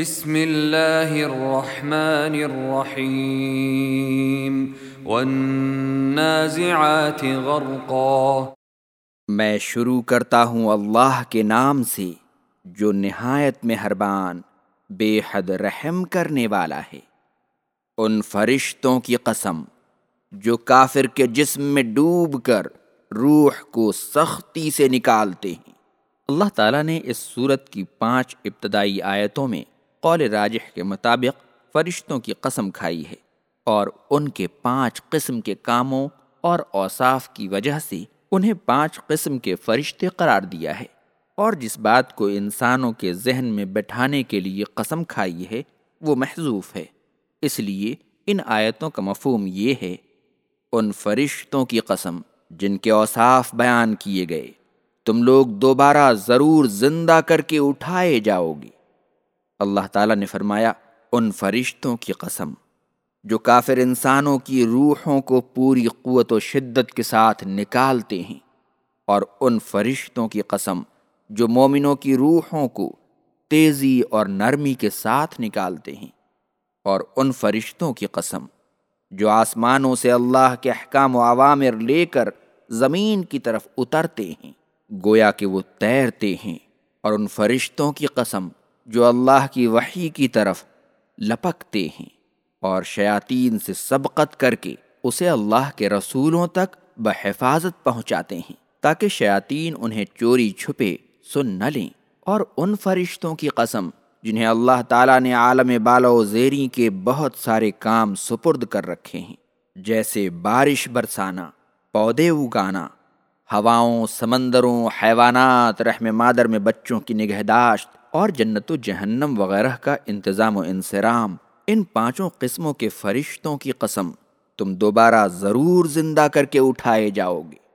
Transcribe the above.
بسم اللہ الرحمن الرحیم والنازعات غرقا میں شروع کرتا ہوں اللہ کے نام سے، جو نہایت مہربان، بے حد رحم کرنے والا ہے۔ ان فرشتوں کی قسم، جو کافر کے جسم میں ڈوب کر روح کو سختی سے نکالتے ہیں۔ اللہ تعالیٰ نے اس صورت کی پانچ ابتدائی آیتوں میں قول راجح کے مطابق فرشتوں کی قسم کھائی ہے اور ان کے پانچ قسم کے کاموں اور اوصاف کی وجہ سے انہیں پانچ قسم کے فرشتے قرار دیا ہے۔ اور جس بات کو انسانوں کے ذہن میں بٹھانے کے لیے قسم کھائی ہے، وہ محضوف ہے۔ اس لیے ان آیتوں کا مفہوم یہ ہے، ان فرشتوں کی قسم جن کے اوصاف بیان کیے گئے، تم لوگ دوبارہ ضرور زندہ کر کے اٹھائے جاؤ گے۔ اللہ تعالیٰ نے فرمایا، ان فرشتوں کی قسم، جو کافر انسانوں کی روحوں کو پوری قوت و شدت کے ساتھ نکالتے ہیں، اور ان فرشتوں کی قسم، جو مومنوں کی روحوں کو تیزی اور نرمی کے ساتھ نکالتے ہیں، اور ان فرشتوں کی قسم، جو آسمانوں سے اللہ کے احکام و عوامر لے کر زمین کی طرف اترتے ہیں، گویا کہ وہ تیرتے ہیں، اور ان فرشتوں کی قسم جو اللہ کی وحی کی طرف لپکتے ہیں اور شیاطین سے سبقت کر کے اسے اللہ کے رسولوں تک بحفاظت پہنچاتے ہیں تاکہ شیاطین انہیں چوری چھپے سن نہ لیں اور ان فرشتوں کی قسم جنہیں اللہ تعالیٰ نے عالم بالا و زیری کے بہت سارے کام سپرد کر رکھے ہیں، جیسے بارش برسانا، پودے اگانا، ہواؤں، سمندروں، حیوانات، رحم مادر میں بچوں کی نگہداشت اور جنت و جہنم وغیرہ کا انتظام و انسرام ان پانچوں قسموں کے فرشتوں کی قسم تم دوبارہ ضرور زندہ کر کے اٹھائے جاؤ گے۔